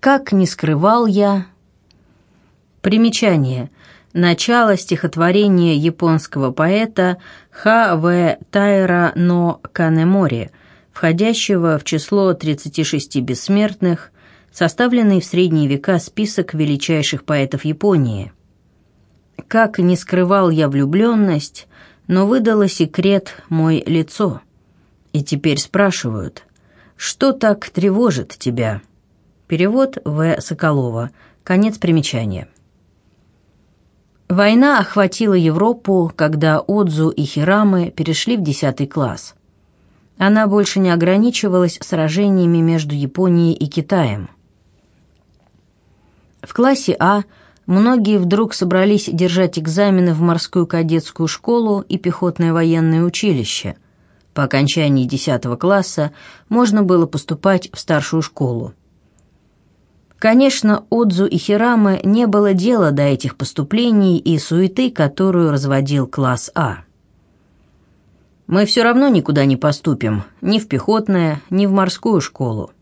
Как не скрывал я... Примечание. Начало стихотворения японского поэта Х.В. Тайра но Канемори, входящего в число 36 бессмертных, составленный в средние века список величайших поэтов Японии. Как не скрывал я влюбленность, но выдало секрет мой лицо. И теперь спрашивают, что так тревожит тебя? Перевод В. Соколова. Конец примечания. Война охватила Европу, когда Отзу и Хирамы перешли в 10 класс. Она больше не ограничивалась сражениями между Японией и Китаем. В классе А многие вдруг собрались держать экзамены в морскую кадетскую школу и пехотное военное училище. По окончании 10 класса можно было поступать в старшую школу. Конечно, Отзу и Хирамы не было дела до этих поступлений и суеты, которую разводил класс А. «Мы все равно никуда не поступим, ни в пехотное, ни в морскую школу».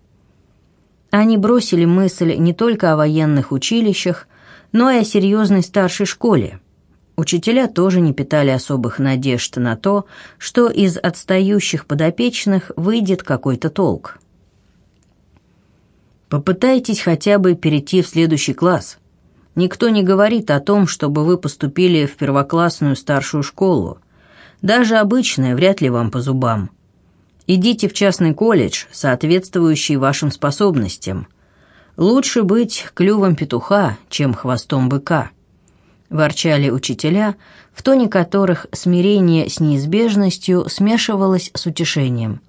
Они бросили мысль не только о военных училищах, но и о серьезной старшей школе. Учителя тоже не питали особых надежд на то, что из отстающих подопечных выйдет какой-то толк. Попытайтесь хотя бы перейти в следующий класс. Никто не говорит о том, чтобы вы поступили в первоклассную старшую школу. Даже обычная вряд ли вам по зубам. Идите в частный колледж, соответствующий вашим способностям. Лучше быть клювом петуха, чем хвостом быка. Ворчали учителя, в тоне которых смирение с неизбежностью смешивалось с утешением.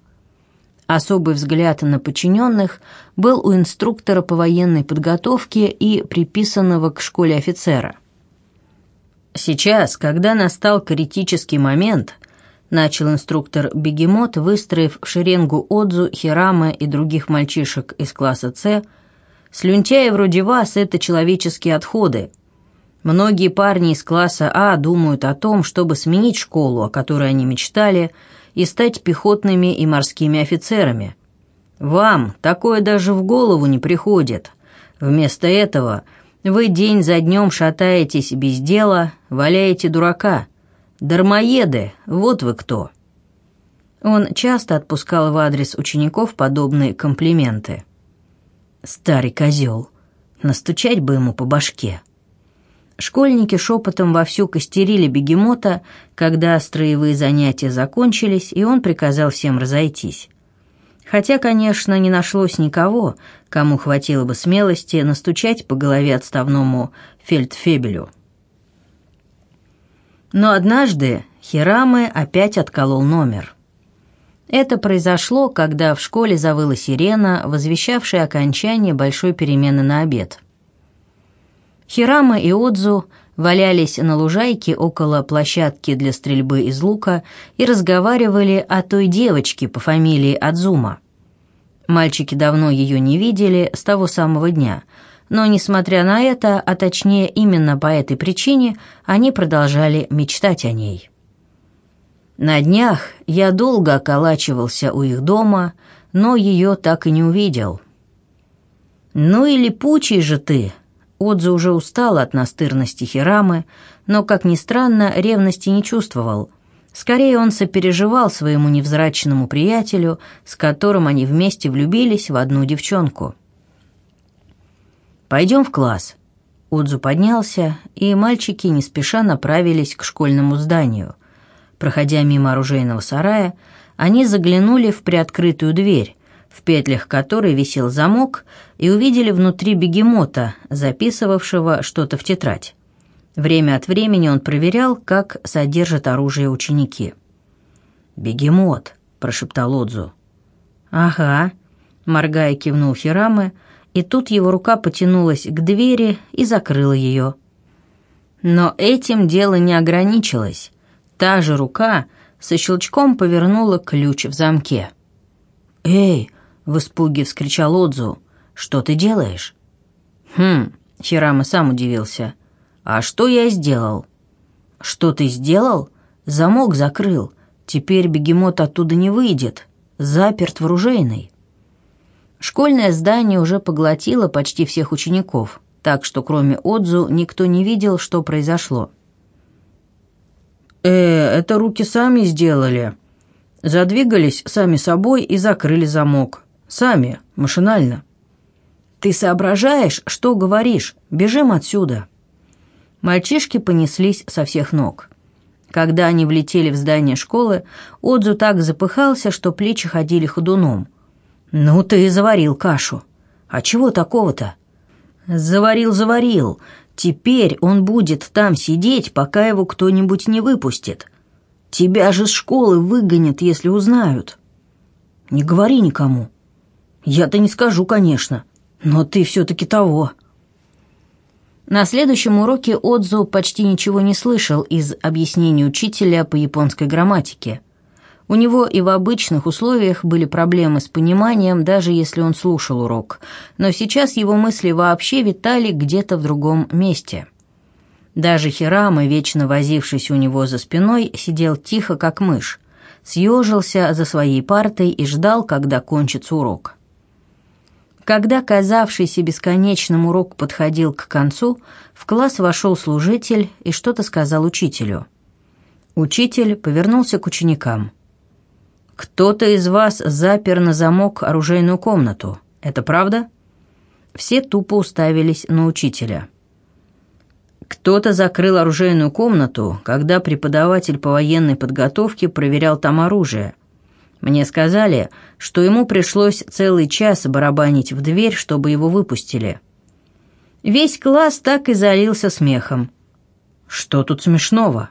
Особый взгляд на подчиненных был у инструктора по военной подготовке и приписанного к школе офицера. Сейчас, когда настал критический момент, начал инструктор Бегемот, выстроив в шеренгу Отзу, Хирамы и других мальчишек из класса «С», «Слюнтяи вроде вас — это человеческие отходы. Многие парни из класса А думают о том, чтобы сменить школу, о которой они мечтали, и стать пехотными и морскими офицерами. Вам такое даже в голову не приходит. Вместо этого вы день за днем шатаетесь без дела, валяете дурака. Дармоеды, вот вы кто». Он часто отпускал в адрес учеников подобные комплименты. «Старый козел, настучать бы ему по башке». Школьники шепотом вовсю костерили бегемота, когда строевые занятия закончились, и он приказал всем разойтись. Хотя, конечно, не нашлось никого, кому хватило бы смелости настучать по голове отставному фельдфебелю. Но однажды Хирамы опять отколол номер. Это произошло, когда в школе завыла сирена, возвещавшая окончание большой перемены на обед – Хирама и Отзу валялись на лужайке около площадки для стрельбы из лука и разговаривали о той девочке по фамилии Адзума. Мальчики давно ее не видели с того самого дня, но, несмотря на это, а точнее именно по этой причине, они продолжали мечтать о ней. На днях я долго околачивался у их дома, но ее так и не увидел. «Ну и липучий же ты!» Отза уже устал от настырности Хирамы, но, как ни странно, ревности не чувствовал. Скорее он сопереживал своему невзрачному приятелю, с которым они вместе влюбились в одну девчонку. «Пойдем в класс». Отзу поднялся, и мальчики не спеша направились к школьному зданию. Проходя мимо оружейного сарая, они заглянули в приоткрытую дверь, в петлях которой висел замок, и увидели внутри бегемота, записывавшего что-то в тетрадь. Время от времени он проверял, как содержат оружие ученики. «Бегемот», — прошептал Отзу. «Ага», — моргая кивнул Хирамы, и тут его рука потянулась к двери и закрыла ее. Но этим дело не ограничилось. Та же рука со щелчком повернула ключ в замке. «Эй!» В испуге вскричал Отзу. «Что ты делаешь?» «Хм...» Хирама сам удивился. «А что я сделал?» «Что ты сделал?» «Замок закрыл. Теперь бегемот оттуда не выйдет. Заперт в оружейной». Школьное здание уже поглотило почти всех учеников, так что кроме Отзу никто не видел, что произошло. «Э, это руки сами сделали. Задвигались сами собой и закрыли замок. Сами, машинально». «Ты соображаешь, что говоришь? Бежим отсюда!» Мальчишки понеслись со всех ног. Когда они влетели в здание школы, Отзу так запыхался, что плечи ходили ходуном. «Ну ты и заварил кашу. А чего такого-то?» «Заварил, заварил. Теперь он будет там сидеть, пока его кто-нибудь не выпустит. Тебя же с школы выгонят, если узнают». «Не говори никому». «Я-то не скажу, конечно, но ты все-таки того». На следующем уроке Отзу почти ничего не слышал из объяснений учителя по японской грамматике. У него и в обычных условиях были проблемы с пониманием, даже если он слушал урок, но сейчас его мысли вообще витали где-то в другом месте. Даже Хирама, вечно возившись у него за спиной, сидел тихо, как мышь, съежился за своей партой и ждал, когда кончится урок. Когда казавшийся бесконечным урок подходил к концу, в класс вошел служитель и что-то сказал учителю. Учитель повернулся к ученикам. «Кто-то из вас запер на замок оружейную комнату. Это правда?» Все тупо уставились на учителя. «Кто-то закрыл оружейную комнату, когда преподаватель по военной подготовке проверял там оружие», мне сказали, что ему пришлось целый час барабанить в дверь, чтобы его выпустили. Весь класс так и залился смехом. «Что тут смешного?»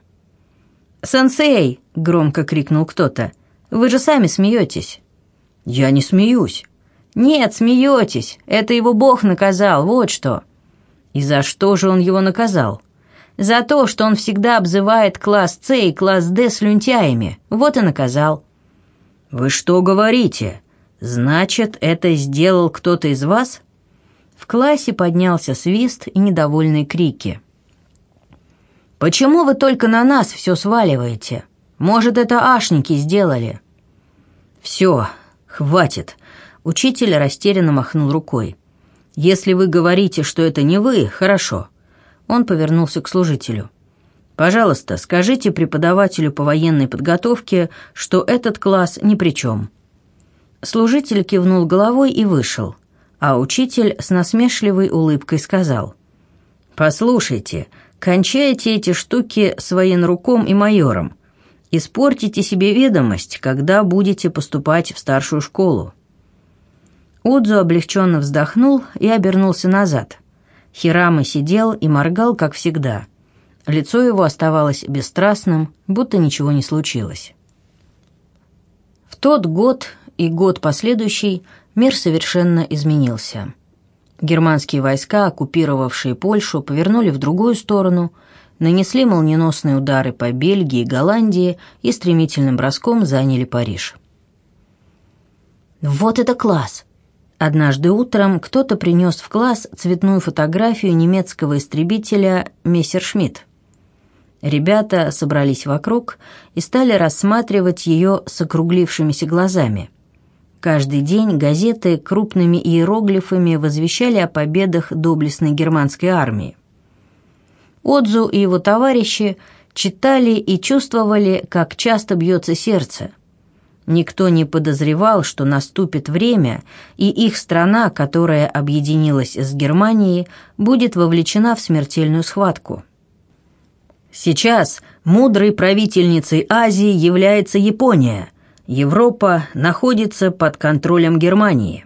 «Сенсей!» — громко крикнул кто-то. «Вы же сами смеетесь». «Я не смеюсь». «Нет, смеетесь. Это его Бог наказал, вот что». «И за что же он его наказал?» «За то, что он всегда обзывает класс С и класс Д слюнтяями. Вот и наказал». «Вы что говорите? Значит, это сделал кто-то из вас?» В классе поднялся свист и недовольные крики. «Почему вы только на нас все сваливаете? Может, это ашники сделали?» «Все, хватит!» Учитель растерянно махнул рукой. «Если вы говорите, что это не вы, хорошо». Он повернулся к служителю. Пожалуйста, скажите преподавателю по военной подготовке, что этот класс ни при чем». Служитель кивнул головой и вышел, а учитель с насмешливой улыбкой сказал. «Послушайте, кончайте эти штуки с военруком и майором. Испортите себе ведомость, когда будете поступать в старшую школу». Удзу облегченно вздохнул и обернулся назад. Хирама сидел и моргал, как всегда – Лицо его оставалось бесстрастным, будто ничего не случилось. В тот год и год последующий мир совершенно изменился. Германские войска, оккупировавшие Польшу, повернули в другую сторону, нанесли молниеносные удары по Бельгии и Голландии и стремительным броском заняли Париж. «Вот это класс!» Однажды утром кто-то принес в класс цветную фотографию немецкого истребителя «Мессершмитт». Ребята собрались вокруг и стали рассматривать ее с округлившимися глазами. Каждый день газеты крупными иероглифами возвещали о победах доблестной германской армии. Отзу и его товарищи читали и чувствовали, как часто бьется сердце. Никто не подозревал, что наступит время, и их страна, которая объединилась с Германией, будет вовлечена в смертельную схватку. Сейчас мудрой правительницей Азии является Япония. Европа находится под контролем Германии.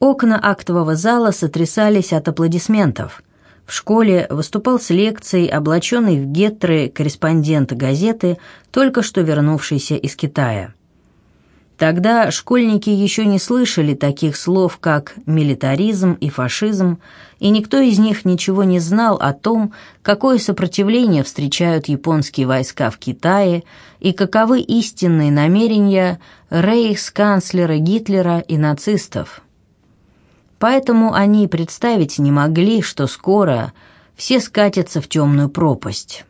Окна актового зала сотрясались от аплодисментов. В школе выступал с лекцией облаченный в гетры корреспондент газеты, только что вернувшийся из Китая. Тогда школьники еще не слышали таких слов, как «милитаризм» и «фашизм», и никто из них ничего не знал о том, какое сопротивление встречают японские войска в Китае и каковы истинные намерения рейхсканцлера Гитлера и нацистов. Поэтому они представить не могли, что скоро все скатятся в темную пропасть.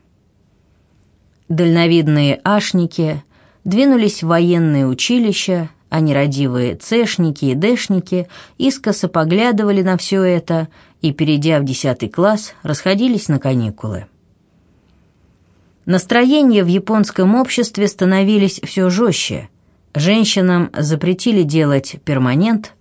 Дальновидные ашники – двинулись в военные училища, а нерадивые цешники и дэшники искоса поглядывали на все это и, перейдя в десятый класс, расходились на каникулы. Настроения в японском обществе становились все жестче. Женщинам запретили делать перманент.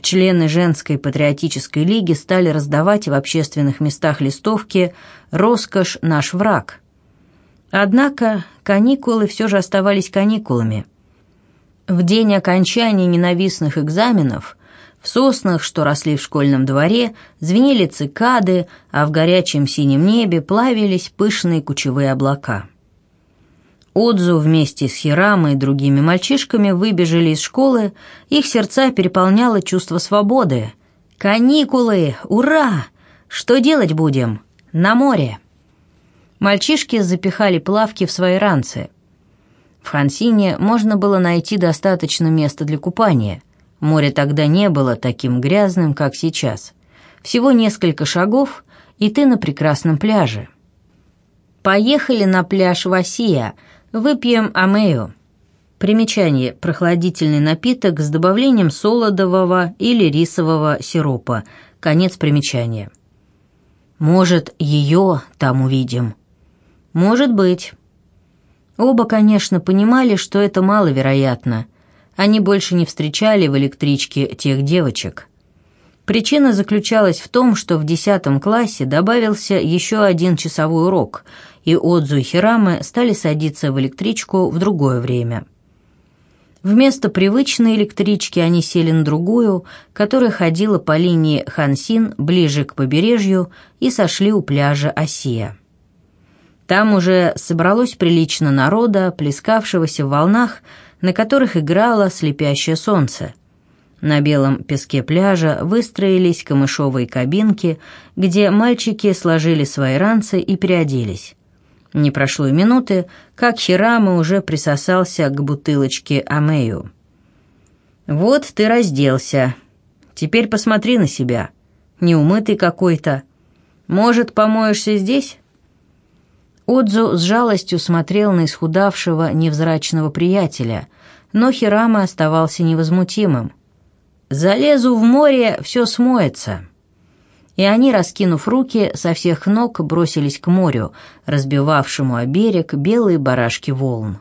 Члены женской патриотической лиги стали раздавать в общественных местах листовки «Роскошь – наш враг». Однако каникулы все же оставались каникулами – в день окончания ненавистных экзаменов в соснах, что росли в школьном дворе, звенели цикады, а в горячем синем небе плавились пышные кучевые облака. Отзу вместе с Хирамой и другими мальчишками выбежали из школы, их сердца переполняло чувство свободы. «Каникулы! Ура! Что делать будем? На море!» Мальчишки запихали плавки в свои ранцы. В Хансине можно было найти достаточно места для купания. Море тогда не было таким грязным, как сейчас. Всего несколько шагов, и ты на прекрасном пляже. Поехали на пляж Васия, выпьем амею. Примечание. Прохладительный напиток с добавлением солодового или рисового сиропа. Конец примечания. Может, ее там увидим? Может быть. Оба, конечно, понимали, что это маловероятно. Они больше не встречали в электричке тех девочек. Причина заключалась в том, что в десятом классе добавился еще один часовой урок, и Отзу и Хирамы стали садиться в электричку в другое время. Вместо привычной электрички они сели на другую, которая ходила по линии Хансин ближе к побережью и сошли у пляжа Осия. Там уже собралось прилично народа, плескавшегося в волнах, на которых играло слепящее солнце. На белом песке пляжа выстроились камышовые кабинки, где мальчики сложили свои ранцы и переоделись. Не прошло и минуты, как Хирама уже присосался к бутылочке Амею. «Вот ты разделся. Теперь посмотри на себя. Неумытый какой-то. Может, помоешься здесь?» Отзу с жалостью смотрел на исхудавшего невзрачного приятеля, но Хирама оставался невозмутимым. «Залезу в море, все смоется». И они, раскинув руки, со всех ног бросились к морю, разбивавшему о берег белые барашки волн.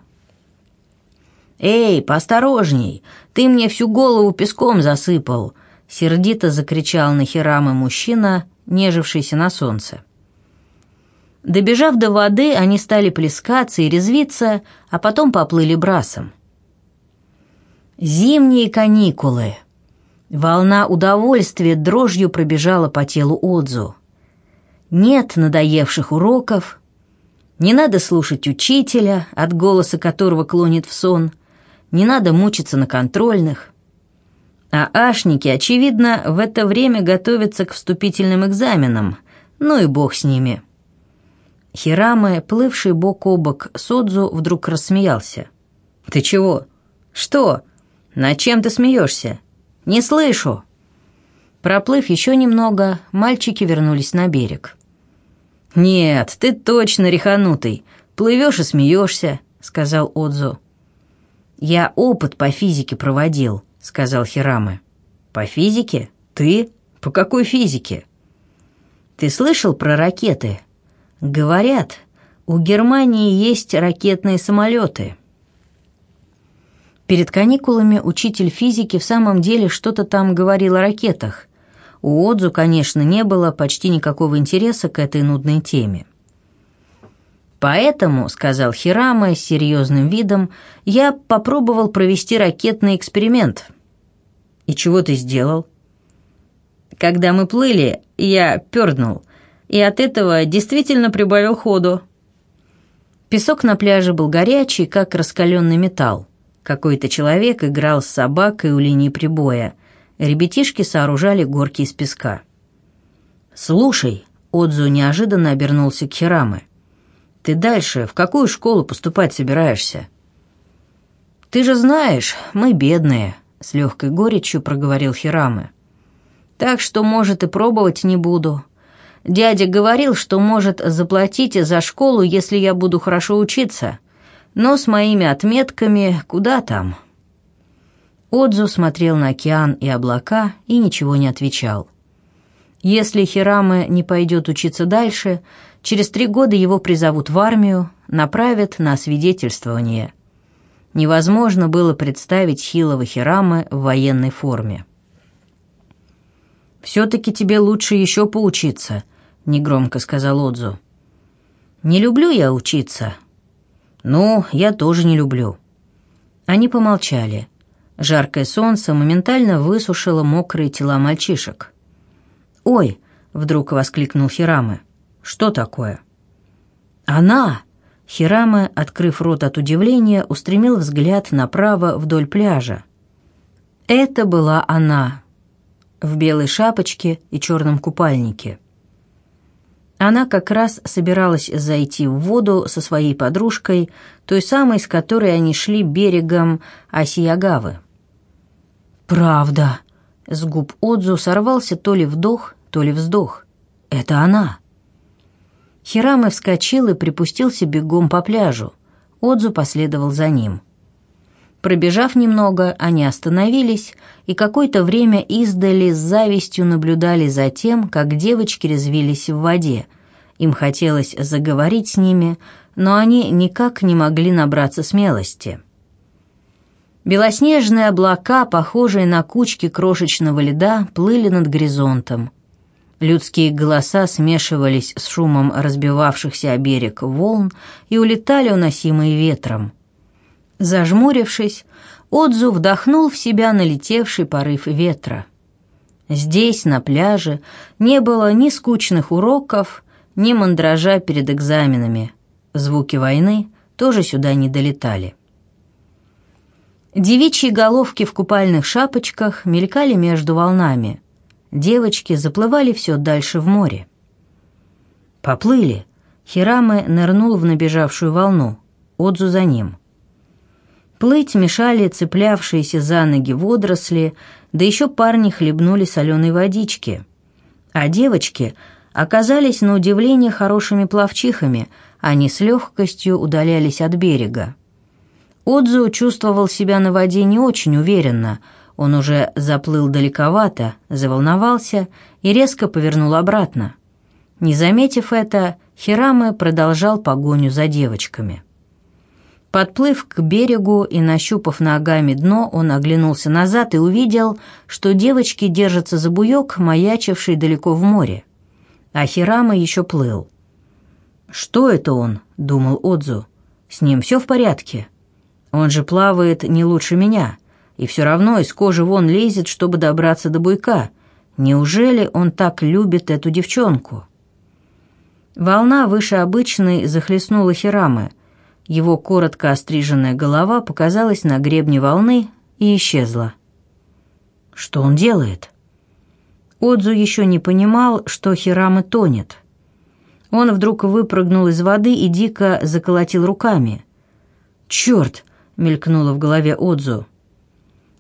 «Эй, поосторожней! Ты мне всю голову песком засыпал!» — сердито закричал на Хирамы мужчина, нежившийся на солнце. Добежав до воды, они стали плескаться и резвиться, а потом поплыли брасом. Зимние каникулы. Волна удовольствия дрожью пробежала по телу Отзу. Нет надоевших уроков. Не надо слушать учителя, от голоса которого клонит в сон. Не надо мучиться на контрольных. А ашники, очевидно, в это время готовятся к вступительным экзаменам. Ну и бог с ними. Хираме, плывший бок о бок Содзу, вдруг рассмеялся. «Ты чего? Что? На чем ты смеешься? Не слышу!» Проплыв еще немного, мальчики вернулись на берег. «Нет, ты точно реханутый. Плывешь и смеешься», — сказал Отзу. «Я опыт по физике проводил», — сказал Хираме. «По физике? Ты? По какой физике?» «Ты слышал про ракеты?» Говорят, у Германии есть ракетные самолеты. Перед каникулами учитель физики в самом деле что-то там говорил о ракетах. У Отзу, конечно, не было почти никакого интереса к этой нудной теме. «Поэтому», — сказал Хирама с серьезным видом, — «я попробовал провести ракетный эксперимент». «И чего ты сделал?» «Когда мы плыли, я перднул и от этого действительно прибавил ходу. Песок на пляже был горячий, как раскаленный металл. Какой-то человек играл с собакой у линии прибоя. Ребятишки сооружали горки из песка. «Слушай», — Отзу неожиданно обернулся к Хираме, «ты дальше в какую школу поступать собираешься?» «Ты же знаешь, мы бедные», — с легкой горечью проговорил Хираме. «Так что, может, и пробовать не буду. Дядя говорил, что может заплатить за школу, если я буду хорошо учиться. Но с моими отметками куда там? Отзу смотрел на океан и облака и ничего не отвечал. Если Хираме не пойдет учиться дальше, через три года его призовут в армию, направят на свидетельствование. Невозможно было представить хилого Хирамы в военной форме. «Все-таки тебе лучше еще поучиться», — негромко сказал Отзу. «Не люблю я учиться». «Ну, я тоже не люблю». Они помолчали. Жаркое солнце моментально высушило мокрые тела мальчишек. «Ой!» — вдруг воскликнул Хирамы. «Что такое?» «Она!» Хирамы, открыв рот от удивления, устремил взгляд направо вдоль пляжа. Это была она, в белой шапочке и черном купальнике. Она как раз собиралась зайти в воду со своей подружкой, той самой, с которой они шли берегом Асиягавы. «Правда!» — с губ Отзу сорвался то ли вдох, то ли вздох. «Это она!» Хирамы вскочил и припустился бегом по пляжу. Отзу последовал за ним. Пробежав немного, они остановились и какое-то время издали с завистью наблюдали за тем, как девочки резвились в воде. Им хотелось заговорить с ними, но они никак не могли набраться смелости. Белоснежные облака, похожие на кучки крошечного льда, плыли над горизонтом. Людские голоса смешивались с шумом разбивавшихся о берег волн и улетали, уносимые ветром. Зажмурившись, Отзу вдохнул в себя налетевший порыв ветра. Здесь, на пляже, не было ни скучных уроков, ни мандража перед экзаменами. Звуки войны тоже сюда не долетали. Девичьи головки в купальных шапочках мелькали между волнами. Девочки заплывали все дальше в море. «Поплыли!» Хираме нырнул в набежавшую волну. Отзу за ним. Плыть мешали цеплявшиеся за ноги водоросли, да еще парни хлебнули соленой водички. А девочки оказались на удивление хорошими пловчихами, они с легкостью удалялись от берега. Отзу чувствовал себя на воде не очень уверенно, он уже заплыл далековато, заволновался и резко повернул обратно. Не заметив это, Хираме продолжал погоню за девочками. Подплыв к берегу и нащупав ногами дно, он оглянулся назад и увидел, что девочки держатся за буек, маячивший далеко в море. А Хирама еще плыл. «Что это он?» — думал Отзу. «С ним все в порядке. Он же плавает не лучше меня, и все равно из кожи вон лезет, чтобы добраться до буйка. Неужели он так любит эту девчонку?» Волна выше обычной захлестнула Хирамы — его коротко остриженная голова показалась на гребне волны и исчезла. Что он делает? Отзу еще не понимал, что Хирамы тонет. Он вдруг выпрыгнул из воды и дико заколотил руками. «Черт!» — мелькнуло в голове Отзу.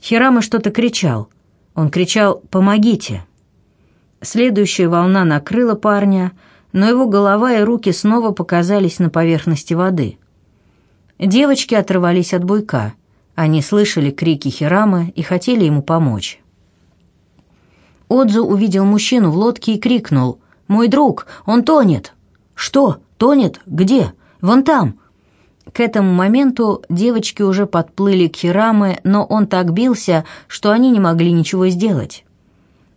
Хирамы что-то кричал. Он кричал «Помогите!». Следующая волна накрыла парня, но его голова и руки снова показались на поверхности воды. Девочки отрывались от буйка. Они слышали крики Хирамы и хотели ему помочь. Отзу увидел мужчину в лодке и крикнул «Мой друг, он тонет!» «Что? Тонет? Где? Вон там!» К этому моменту девочки уже подплыли к Хираме, но он так бился, что они не могли ничего сделать.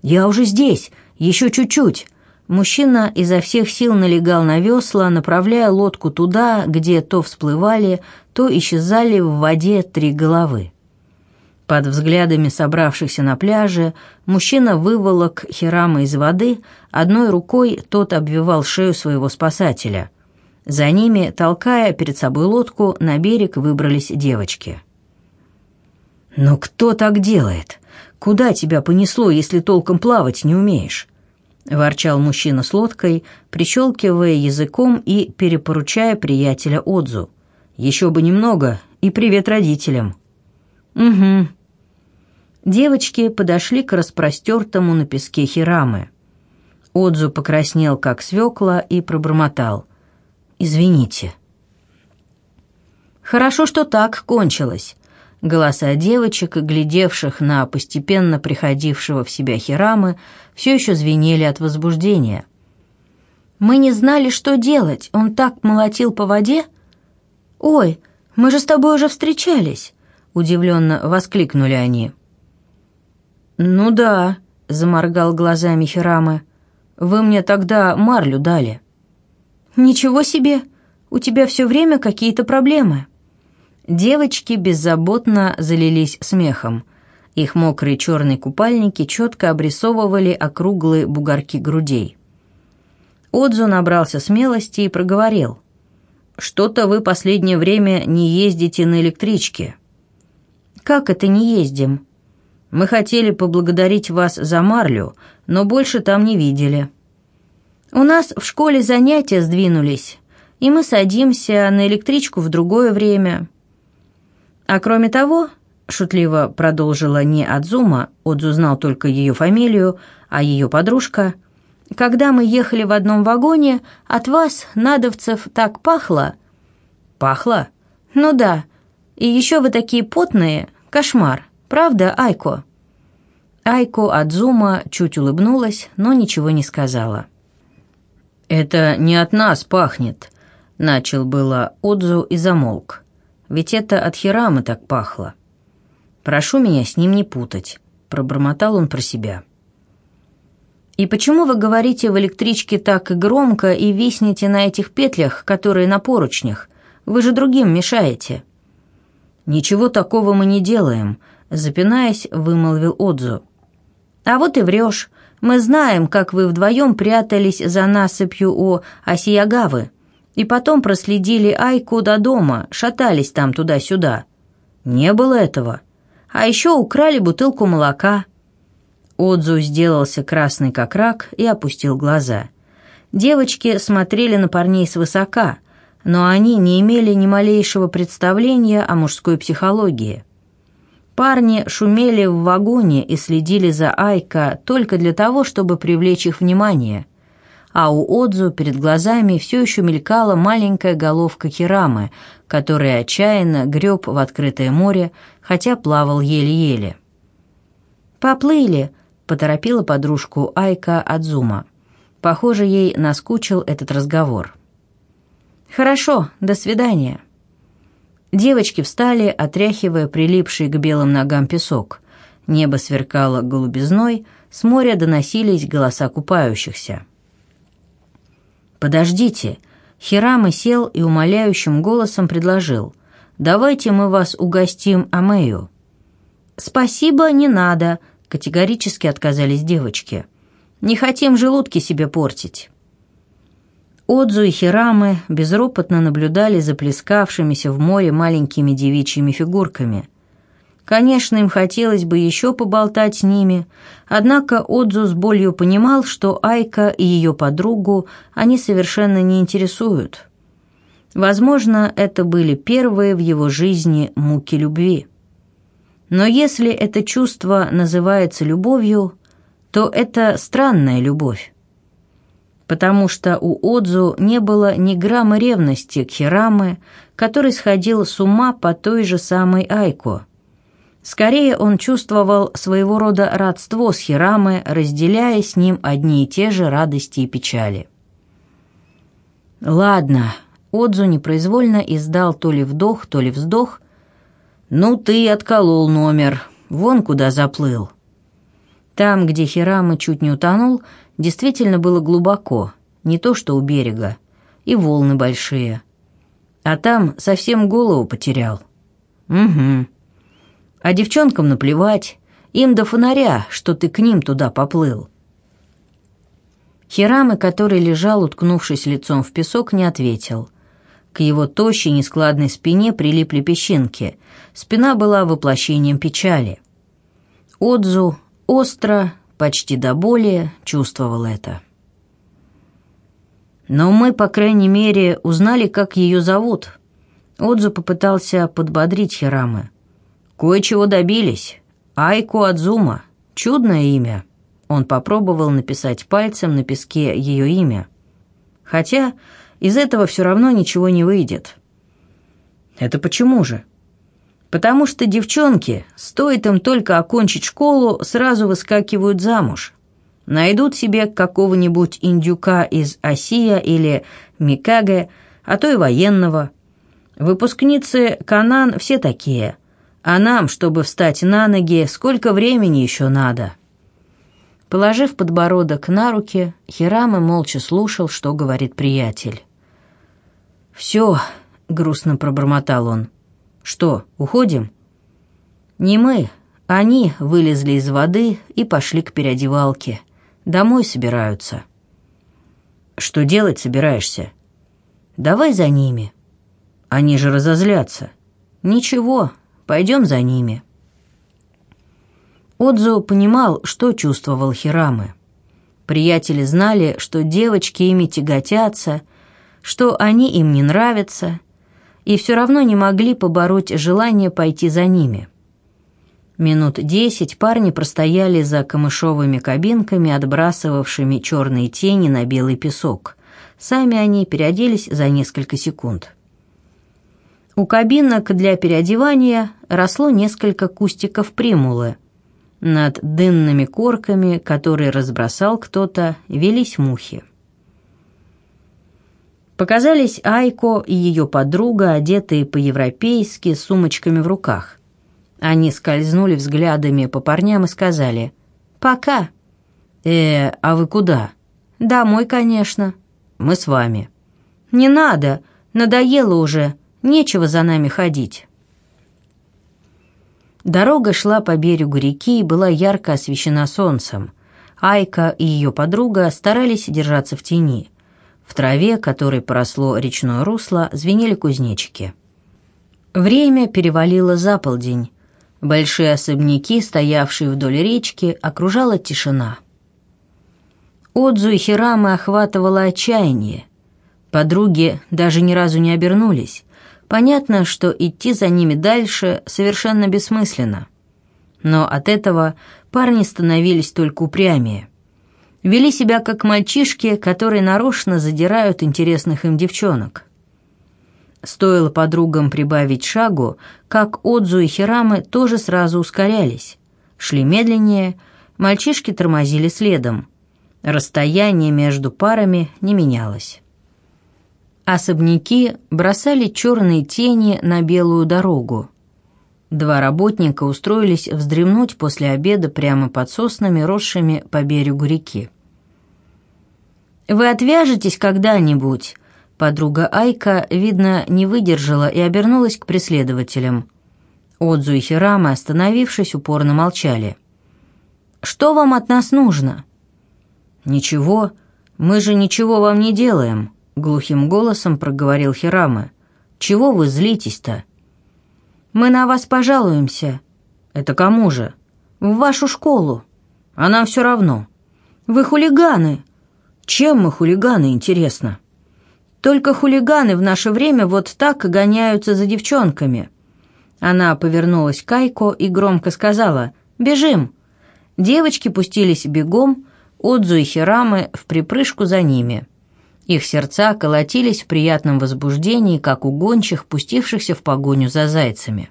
«Я уже здесь! Еще чуть-чуть!» Мужчина изо всех сил налегал на весла, направляя лодку туда, где то всплывали, то исчезали в воде три головы. Под взглядами собравшихся на пляже мужчина выволок Хирама из воды, одной рукой тот обвивал шею своего спасателя. За ними, толкая перед собой лодку, на берег выбрались девочки. «Но кто так делает? Куда тебя понесло, если толком плавать не умеешь?» — ворчал мужчина с лодкой, прищелкивая языком и перепоручая приятеля Отзу. «Еще бы немного, и привет родителям». «Угу». Девочки подошли к распростертому на песке Хирамы. Отзу покраснел, как свекла, и пробормотал. «Извините». «Хорошо, что так кончилось. Голоса девочек, глядевших на постепенно приходившего в себя Хирамы, все еще звенели от возбуждения. «Мы не знали, что делать. Он так молотил по воде?» «Ой, мы же с тобой уже встречались!» — удивленно воскликнули они. «Ну да», — заморгал глазами Хирамы. «Вы мне тогда марлю дали». «Ничего себе! У тебя все время какие-то проблемы». Девочки беззаботно залились смехом. Их мокрые черные купальники четко обрисовывали округлые бугорки грудей. Отзу набрался смелости и проговорил. «Что-то вы последнее время не ездите на электричке». «Как это не ездим?» «Мы хотели поблагодарить вас за марлю, но больше там не видели». «У нас в школе занятия сдвинулись, и мы садимся на электричку в другое время». А кроме того, шутливо продолжила не Адзума, Отзу знал только ее фамилию, а ее подружка, когда мы ехали в одном вагоне, от вас, надовцев, так пахло. Пахло? Ну да. И еще вы такие потные. Кошмар. Правда, Айко? Айко Адзума чуть улыбнулась, но ничего не сказала. «Это не от нас пахнет», — начал было Отзу и замолк. Ведь это от Хирамы так пахло. Прошу меня с ним не путать, пробормотал он про себя. И почему вы говорите в электричке так громко и виснете на этих петлях, которые на поручнях? Вы же другим мешаете. Ничего такого мы не делаем, запинаясь, вымолвил Отзу. А вот и врешь. Мы знаем, как вы вдвоем прятались за насыпью у Асиягавы и потом проследили Айку до дома, шатались там туда-сюда. Не было этого. А еще украли бутылку молока. Отзу сделался красный как рак и опустил глаза. Девочки смотрели на парней свысока, но они не имели ни малейшего представления о мужской психологии. Парни шумели в вагоне и следили за Айка только для того, чтобы привлечь их внимание – а у Отзу перед глазами все еще мелькала маленькая головка Хирамы, который отчаянно греб в открытое море, хотя плавал еле-еле. «Поплыли!» — поторопила подружку Айка Адзума. Похоже, ей наскучил этот разговор. «Хорошо, до свидания». Девочки встали, отряхивая прилипший к белым ногам песок. Небо сверкало голубизной, с моря доносились голоса купающихся. «Подождите!» Хирама сел и умоляющим голосом предложил. «Давайте мы вас угостим Амею». «Спасибо, не надо», — категорически отказались девочки. «Не хотим желудки себе портить». Отзу и Хирамы безропотно наблюдали за плескавшимися в море маленькими девичьими фигурками — Конечно, им хотелось бы еще поболтать с ними, однако Отзу с болью понимал, что Айка и ее подругу они совершенно не интересуют. Возможно, это были первые в его жизни муки любви. Но если это чувство называется любовью, то это странная любовь. Потому что у Отзу не было ни грамма ревности к Хираме, который сходил с ума по той же самой Айко – Скорее он чувствовал своего рода родство с Хираме, разделяя с ним одни и те же радости и печали. «Ладно», — Отзу непроизвольно издал то ли вдох, то ли вздох. «Ну ты отколол номер, вон куда заплыл». Там, где Хирама чуть не утонул, действительно было глубоко, не то что у берега, и волны большие. А там совсем голову потерял. «Угу», а девчонкам наплевать, им до фонаря, что ты к ним туда поплыл. Хирамы, который лежал, уткнувшись лицом в песок, не ответил. К его тощей, нескладной спине прилипли песчинки. Спина была воплощением печали. Отзу остро, почти до боли, чувствовал это. Но мы, по крайней мере, узнали, как ее зовут. Отзу попытался подбодрить Хирамы. Кое-чего добились. Айку Адзума. Чудное имя. Он попробовал написать пальцем на песке ее имя. Хотя из этого все равно ничего не выйдет. Это почему же? Потому что девчонки, стоит им только окончить школу, сразу выскакивают замуж. Найдут себе какого-нибудь индюка из Осия или Микаге, а то и военного. Выпускницы Канан все такие. А нам, чтобы встать на ноги, сколько времени еще надо?» Положив подбородок на руки, Хирама молча слушал, что говорит приятель. «Все», — грустно пробормотал он. «Что, уходим?» «Не мы. Они вылезли из воды и пошли к переодевалке. Домой собираются». «Что делать собираешься?» «Давай за ними». «Они же разозлятся». «Ничего, пойдем за ними». Отзу понимал, что чувствовал Хирамы. Приятели знали, что девочки ими тяготятся, что они им не нравятся, и все равно не могли побороть желание пойти за ними. Минут десять парни простояли за камышовыми кабинками, отбрасывавшими черные тени на белый песок. Сами они переоделись за несколько секунд. У кабинок для переодевания росло несколько кустиков примулы – над дынными корками, которые разбросал кто-то, велись мухи. Показались Айко и ее подруга, одетые по-европейски, с сумочками в руках. Они скользнули взглядами по парням и сказали «Пока». «Э, а вы куда?» «Домой, конечно». «Мы с вами». «Не надо, надоело уже, нечего за нами ходить». Дорога шла по берегу реки и была ярко освещена солнцем. Айка и ее подруга старались держаться в тени. В траве, которой поросло речное русло, звенели кузнечики. Время перевалило за полдень. Большие особняки, стоявшие вдоль речки, окружала тишина. Отзу и Хирамы охватывало отчаяние. Подруги даже ни разу не обернулись. Понятно, что идти за ними дальше совершенно бессмысленно. Но от этого парни становились только упрямее. Вели себя как мальчишки, которые нарочно задирают интересных им девчонок. Стоило подругам прибавить шагу, как Отзу и Хирамы тоже сразу ускорялись. Шли медленнее, мальчишки тормозили следом. Расстояние между парами не менялось. Особняки бросали черные тени на белую дорогу. Два работника устроились вздремнуть после обеда прямо под соснами, росшими по берегу реки. «Вы отвяжетесь когда-нибудь?» Подруга Айка, видно, не выдержала и обернулась к преследователям. Отзу и Хирама, остановившись, упорно молчали. «Что вам от нас нужно?» «Ничего, мы же ничего вам не делаем», глухим голосом проговорил Хирама. Чего вы злитесь-то? Мы на вас пожалуемся. Это кому же? В вашу школу. А нам все равно. Вы хулиганы. Чем мы хулиганы, интересно? Только хулиганы в наше время вот так гоняются за девчонками. Она повернулась к Кайко и громко сказала «Бежим!». Девочки пустились бегом, Отзу и Хирамы в припрыжку за ними. Их сердца колотились в приятном возбуждении, как у гончих, пустившихся в погоню за зайцами.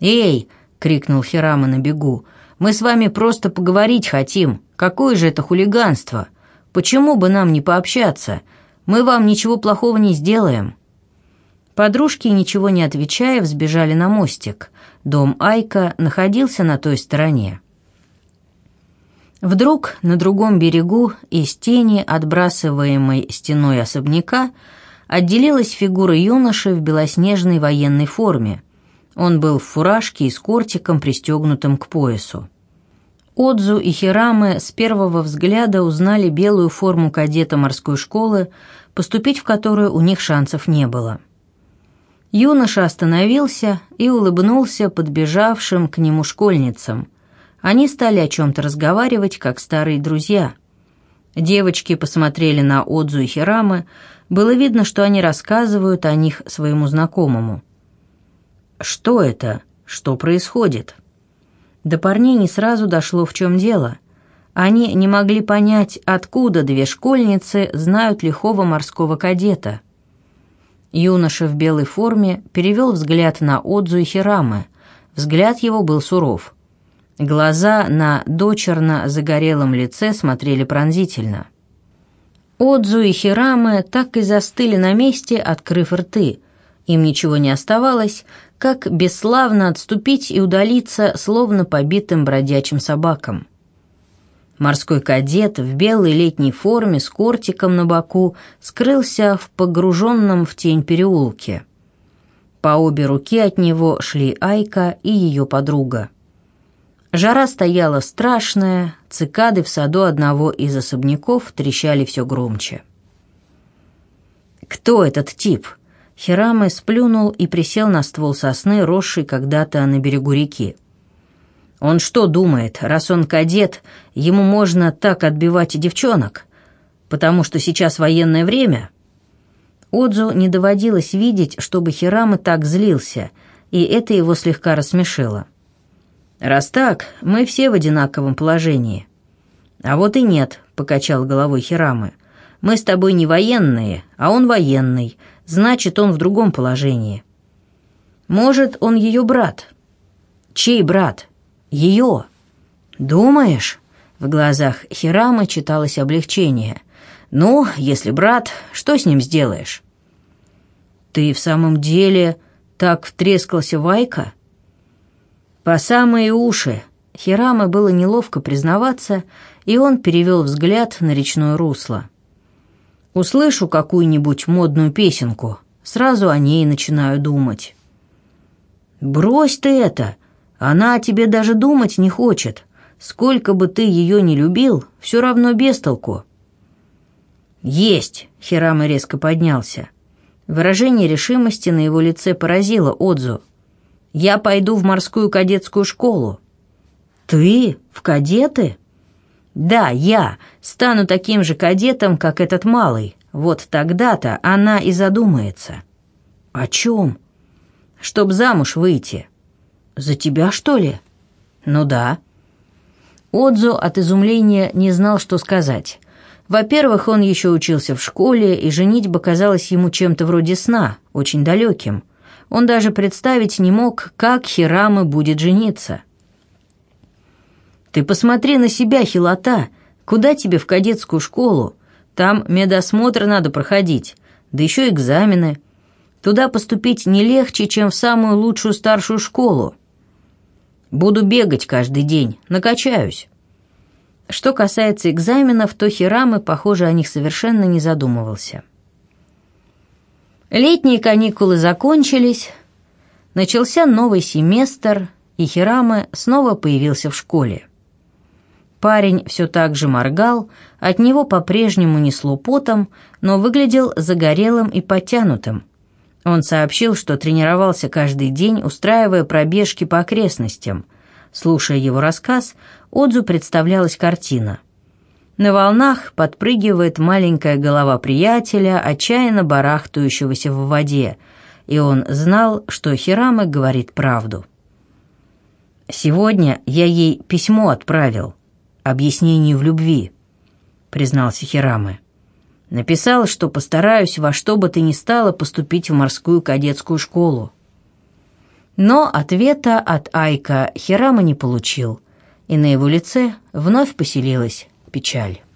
«Эй!» — крикнул Хирама на бегу. «Мы с вами просто поговорить хотим. Какое же это хулиганство? Почему бы нам не пообщаться? Мы вам ничего плохого не сделаем». Подружки, ничего не отвечая, взбежали на мостик. Дом Айка находился на той стороне. Вдруг на другом берегу из тени, отбрасываемой стеной особняка, отделилась фигура юноши в белоснежной военной форме. Он был в фуражке и с кортиком, пристегнутым к поясу. Отзу и Хирамы с первого взгляда узнали белую форму кадета морской школы, поступить в которую у них шансов не было. Юноша остановился и улыбнулся подбежавшим к нему школьницам – они стали о чем-то разговаривать, как старые друзья. Девочки посмотрели на Отзу и Хирамы. Было видно, что они рассказывают о них своему знакомому. «Что это? Что происходит?» До парней не сразу дошло, в чем дело. Они не могли понять, откуда две школьницы знают лихого морского кадета. Юноша в белой форме перевел взгляд на Отзу и Хирамы. Взгляд его был суров. Глаза на дочерно загорелом лице смотрели пронзительно. Отзу и Хирамы так и застыли на месте, открыв рты. Им ничего не оставалось, как бесславно отступить и удалиться, словно побитым бродячим собакам. Морской кадет в белой летней форме с кортиком на боку скрылся в погруженном в тень переулке. По обе руки от него шли Айка и ее подруга. Жара стояла страшная, цикады в саду одного из особняков трещали все громче. «Кто этот тип?» Хираме сплюнул и присел на ствол сосны, росший когда-то на берегу реки. Он что думает, раз он кадет, ему можно так отбивать девчонок? Потому что сейчас военное время? Отзу не доводилось видеть, чтобы Хирама так злился, и это его слегка рассмешило. «Раз так, мы все в одинаковом положении». «А вот и нет», — покачал головой Хирамы. «Мы с тобой не военные, а он военный, значит, он в другом положении». «Может, он ее брат?» «Чей брат?» Ее. Думаешь? В глазах Хирамы читалось облегчение. Ну, если брат, что с ним сделаешь? Ты в самом деле так втрескался Вайка? По самые уши. Хирамы было неловко признаваться, и он перевел взгляд на речное русло. Услышу какую-нибудь модную песенку, сразу о ней начинаю думать. «Брось ты это!» Она о тебе даже думать не хочет. Сколько бы ты ее не любил, все равно без толку. «Есть!» — Хирама резко поднялся. Выражение решимости на его лице поразило Отзу. «Я пойду в морскую кадетскую школу». «Ты? В кадеты?» «Да, я. Стану таким же кадетом, как этот малый. Вот тогда-то она и задумается». «О чем?» «Чтоб замуж выйти». «За тебя, что ли?» «Ну да». Отзу от изумления не знал, что сказать. Во-первых, он еще учился в школе, и женитьба казалась ему чем-то вроде сна, очень далеким. Он даже представить не мог, как Хирама будет жениться. «Ты посмотри на себя, хилота! Куда тебе в кадетскую школу? Там медосмотр надо проходить, да еще экзамены. Туда поступить не легче, чем в самую лучшую старшую школу. Буду бегать каждый день, накачаюсь. Что касается экзаменов, то Хирамы, похоже, о них совершенно не задумывался. Летние каникулы закончились, начался новый семестр, и Хирамы снова появился в школе. Парень все так же моргал, от него по-прежнему несло потом, но выглядел загорелым и подтянутым. Он сообщил, что тренировался каждый день, устраивая пробежки по окрестностям. Слушая его рассказ, Отзу представлялась картина. На волнах подпрыгивает маленькая голова приятеля, отчаянно барахтающегося в воде, и он знал, что Хирама говорит правду. «Сегодня я ей письмо отправил, объяснение в любви», — признался Хирамы. Написал, что постараюсь во что бы то ни стало поступить в морскую кадетскую школу. Но ответа от Айка Хирама не получил, и на его лице вновь поселилась печаль.